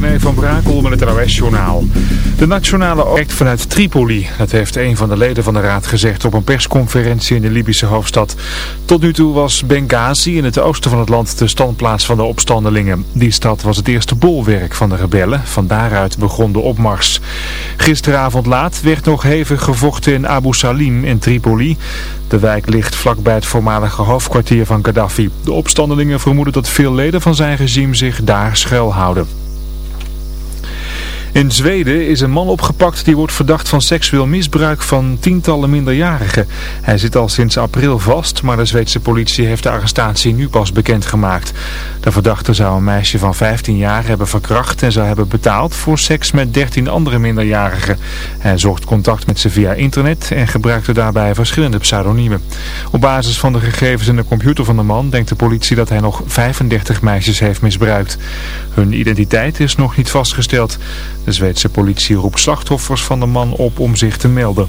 René van Brakel met het NOS-journaal. De nationale werkt vanuit Tripoli. Dat heeft een van de leden van de raad gezegd op een persconferentie in de Libische hoofdstad. Tot nu toe was Benghazi in het oosten van het land de standplaats van de opstandelingen. Die stad was het eerste bolwerk van de rebellen. Van daaruit begon de opmars. Gisteravond laat werd nog hevig gevochten in Abu Salim in Tripoli. De wijk ligt vlakbij het voormalige hoofdkwartier van Gaddafi. De opstandelingen vermoeden dat veel leden van zijn regime zich daar schuilhouden. In Zweden is een man opgepakt die wordt verdacht van seksueel misbruik van tientallen minderjarigen. Hij zit al sinds april vast, maar de Zweedse politie heeft de arrestatie nu pas bekendgemaakt. De verdachte zou een meisje van 15 jaar hebben verkracht en zou hebben betaald voor seks met 13 andere minderjarigen. Hij zocht contact met ze via internet en gebruikte daarbij verschillende pseudoniemen. Op basis van de gegevens in de computer van de man denkt de politie dat hij nog 35 meisjes heeft misbruikt. Hun identiteit is nog niet vastgesteld. De Zweedse politie roept slachtoffers van de man op om zich te melden.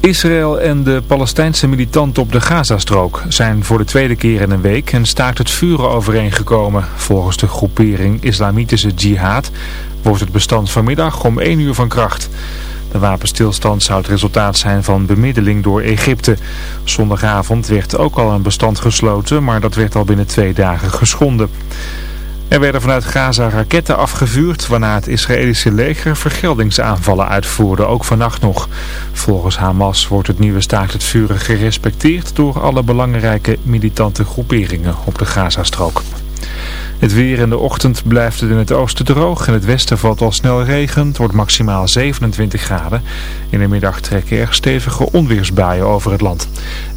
Israël en de Palestijnse militanten op de Gazastrook zijn voor de tweede keer in een week een staakt het vuren overeengekomen. Volgens de groepering Islamitische Jihad wordt het bestand vanmiddag om 1 uur van kracht. De wapenstilstand zou het resultaat zijn van bemiddeling door Egypte. Zondagavond werd ook al een bestand gesloten, maar dat werd al binnen twee dagen geschonden. Er werden vanuit Gaza raketten afgevuurd, waarna het Israëlische leger vergeldingsaanvallen uitvoerde, ook vannacht nog. Volgens Hamas wordt het nieuwe staakt het vuren gerespecteerd door alle belangrijke militante groeperingen op de Gazastrook. Het weer in de ochtend blijft het in het oosten droog. In het westen valt al snel regen. Het wordt maximaal 27 graden. In de middag trekken er stevige onweersbuien over het land.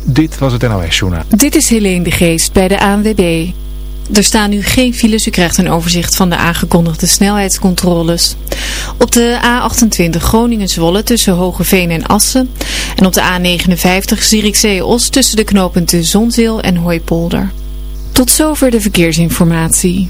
Dit was het NOS Journaal. Dit is Helene de Geest bij de ANWB. Er staan nu geen files. U krijgt een overzicht van de aangekondigde snelheidscontroles. Op de A28 Groningen-Zwolle tussen Hogeveen en Assen. En op de A59 Zierikzee-Os tussen de knooppunten Zonzeel en Hooipolder. Tot zover de verkeersinformatie.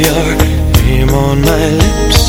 Your name on my lips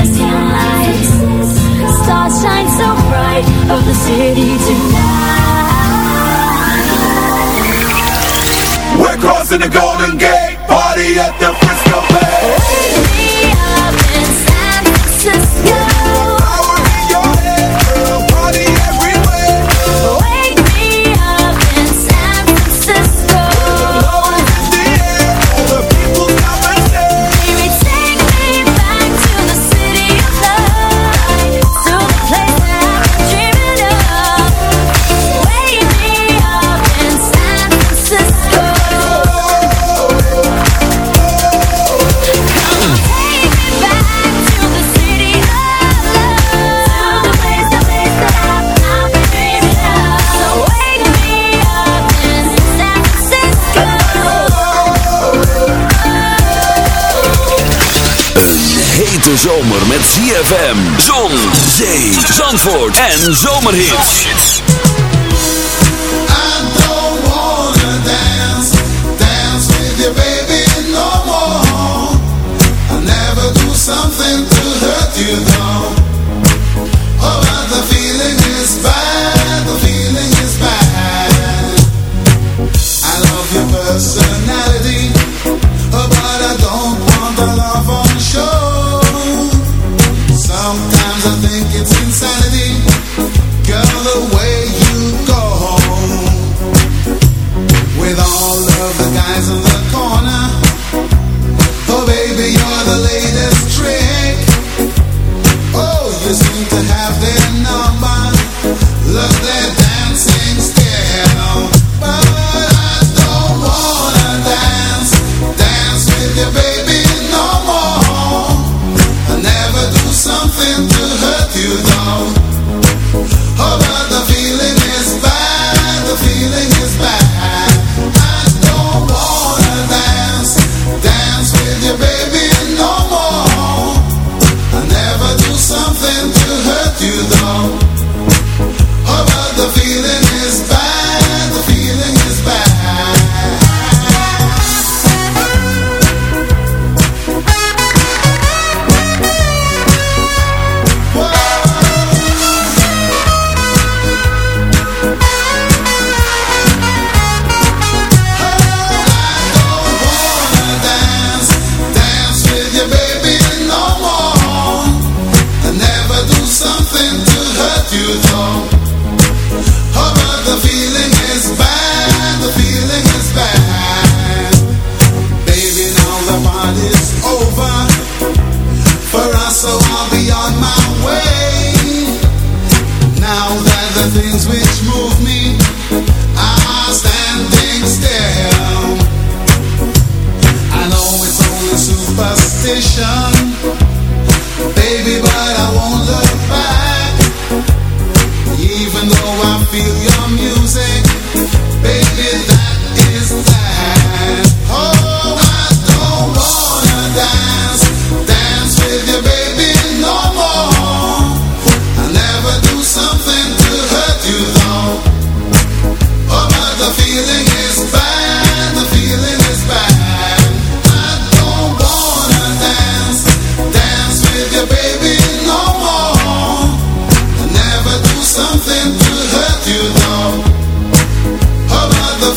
endless tail. Stars shine so bright of the city tonight. We're crossing the Golden Gate, party at the Frisco Bay. Wake me up in San Francisco. hete zomer met ZFM, zon, zee, zandvoort en zomerhits. I don't wanna dance, dance with your baby no more. I never do something to hurt you though.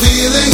feeling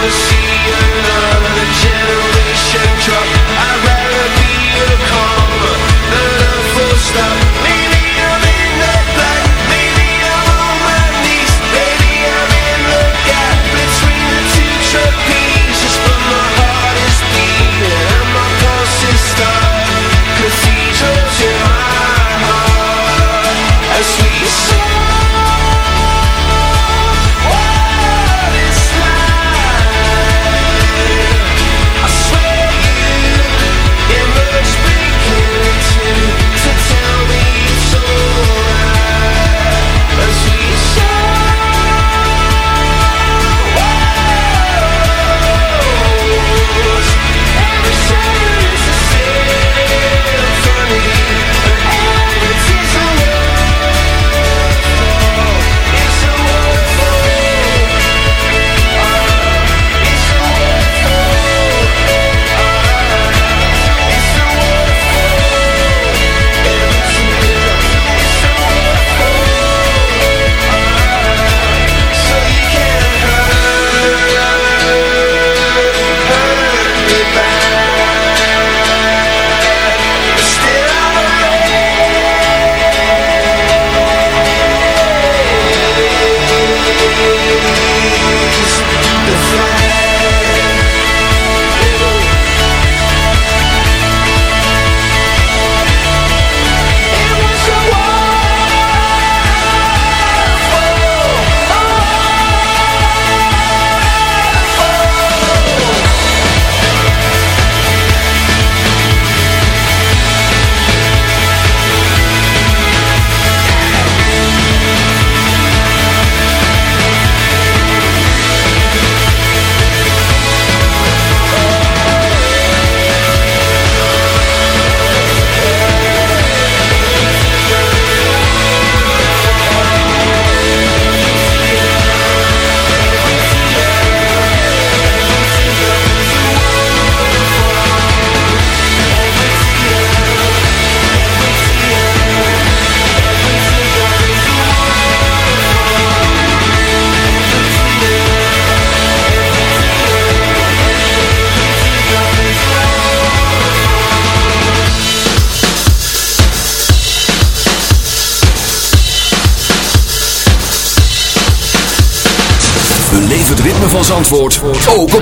pushing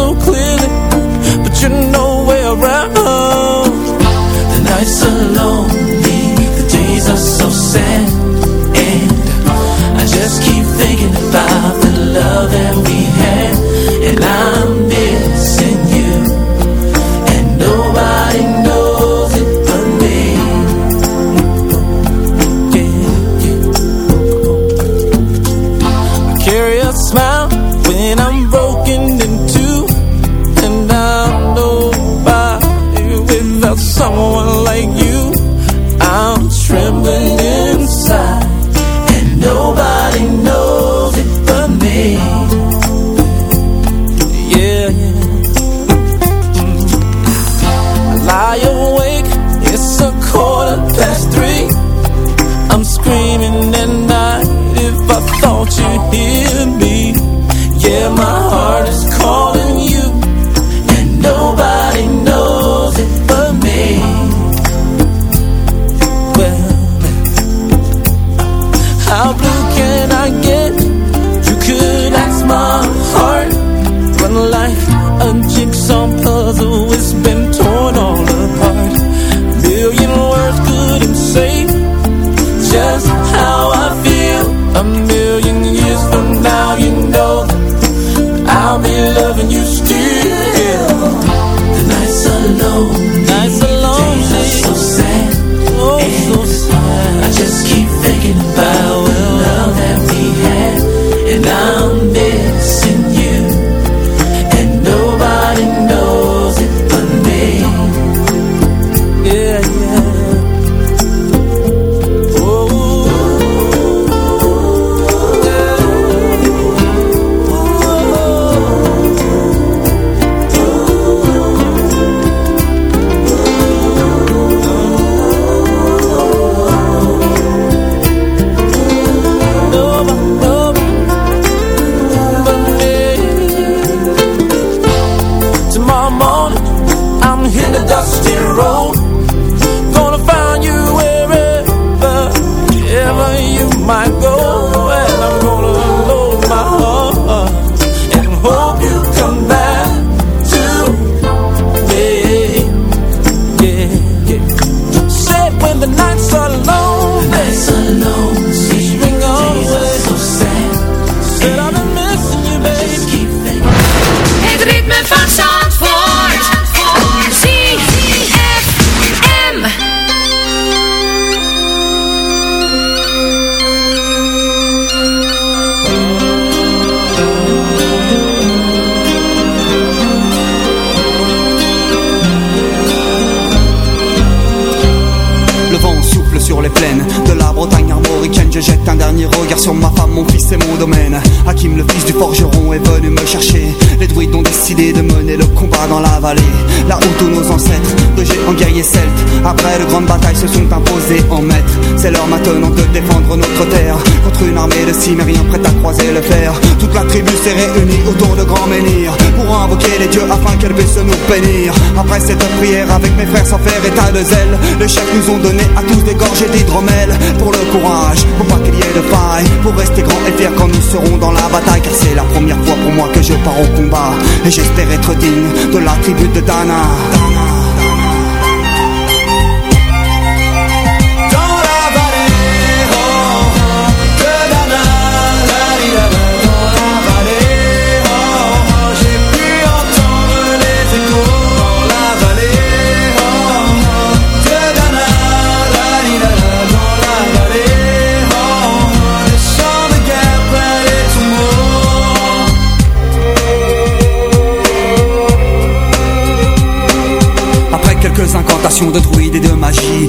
so clear. Nous ont donné à tous des gorgées d'hydromel pour le courage, pour pas qu'il y ait de faille, pour rester grand et fier quand nous serons dans la bataille. Car c'est la première fois pour moi que je pars au combat et j'espère être digne de la tribu de Dana. Incantations de druides et de magie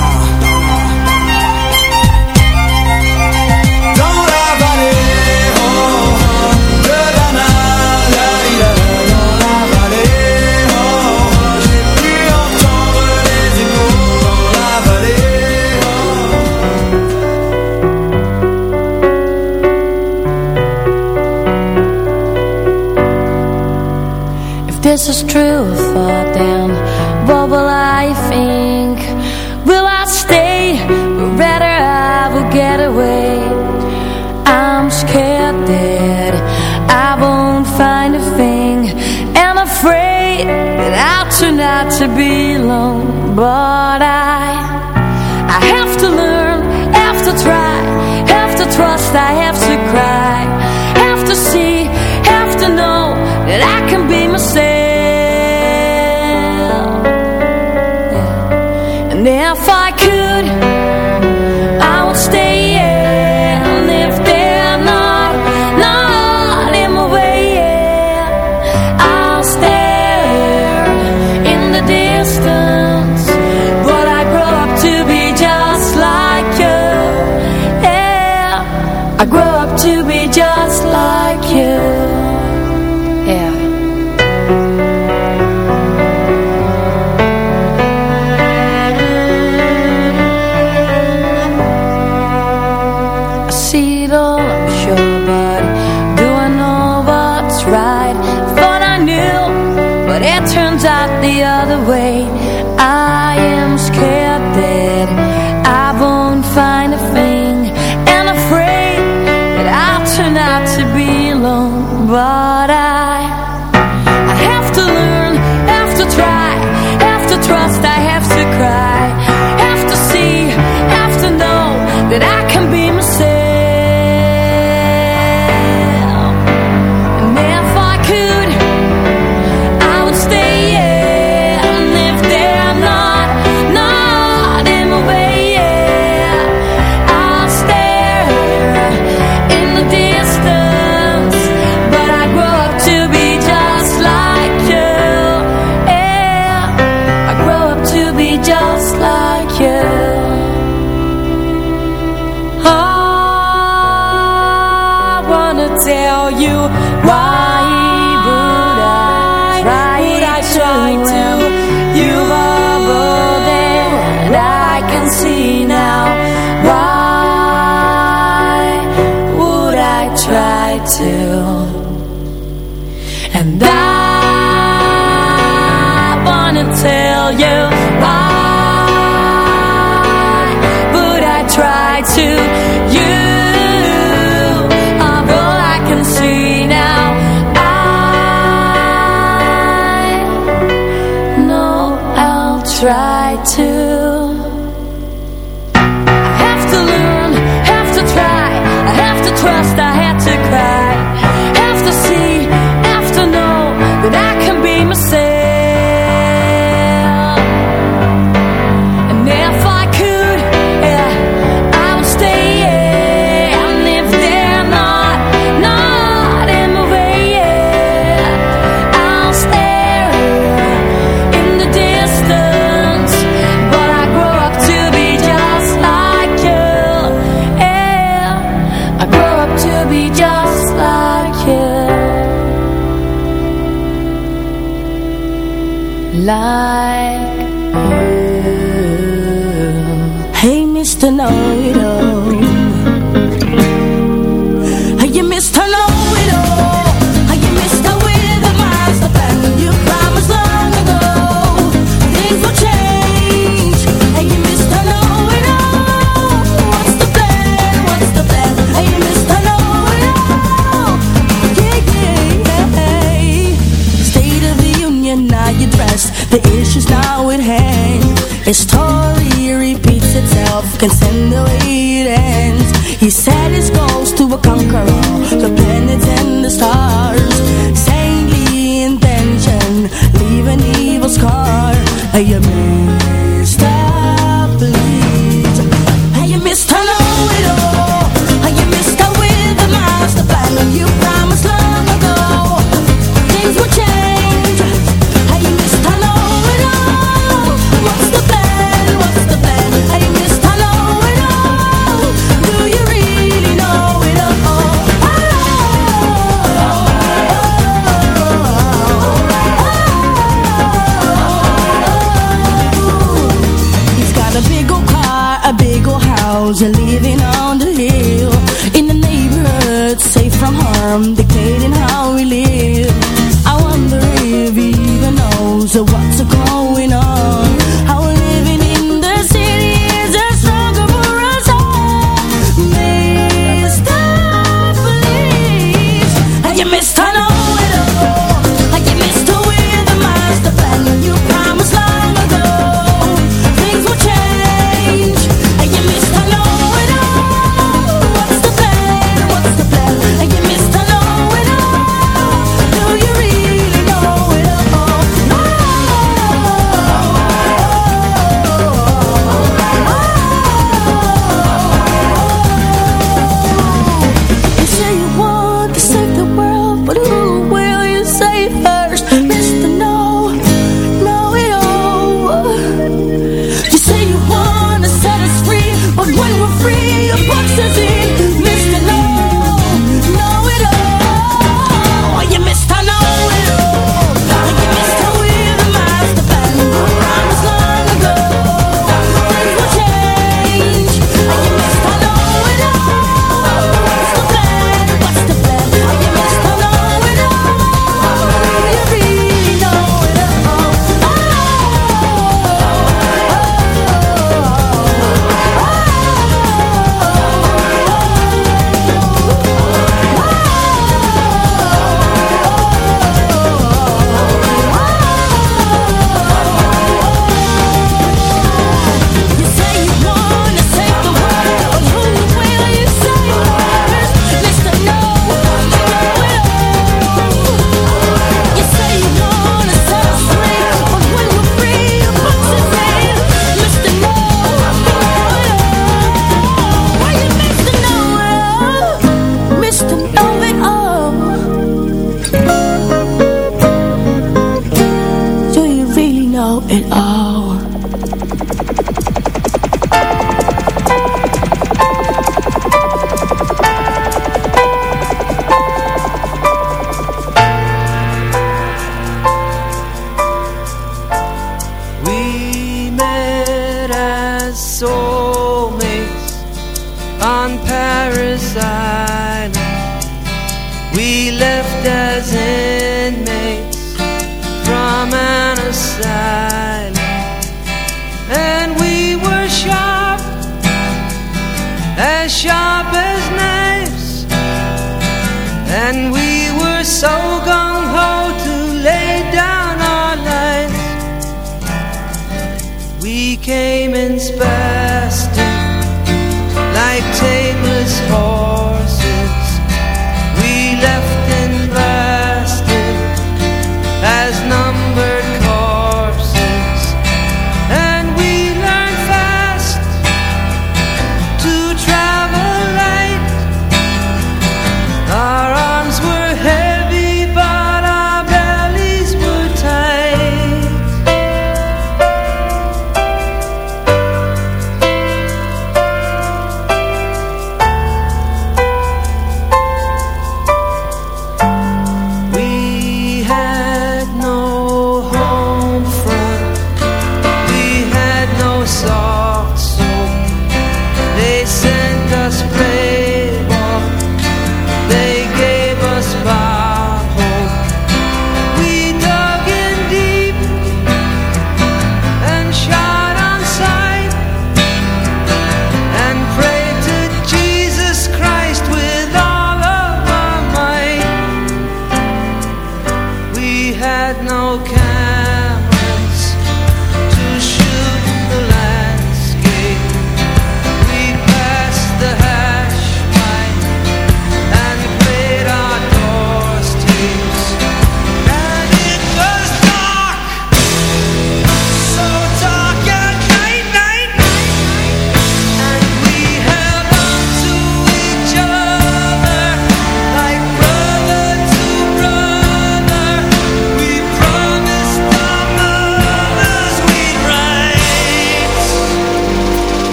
this is true thought then what will I think? Will I stay or rather I will get away? I'm scared that I won't find a thing And afraid that I'll turn out to be alone But I grow up to be just like try to. I have to learn, have to try, I have to trust to know.